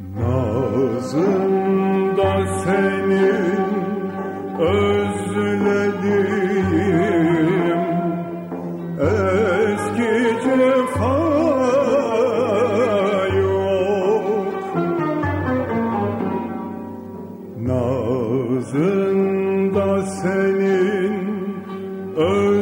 Nazımda senin özlediğim eski cefa yok Nazımda senin özlediğim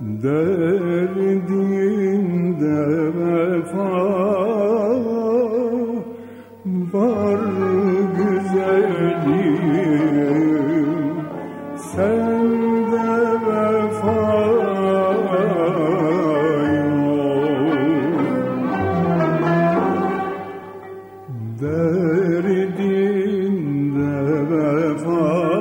Derdimde vefa var güzelim. Sende vefa yok Derdimde vefa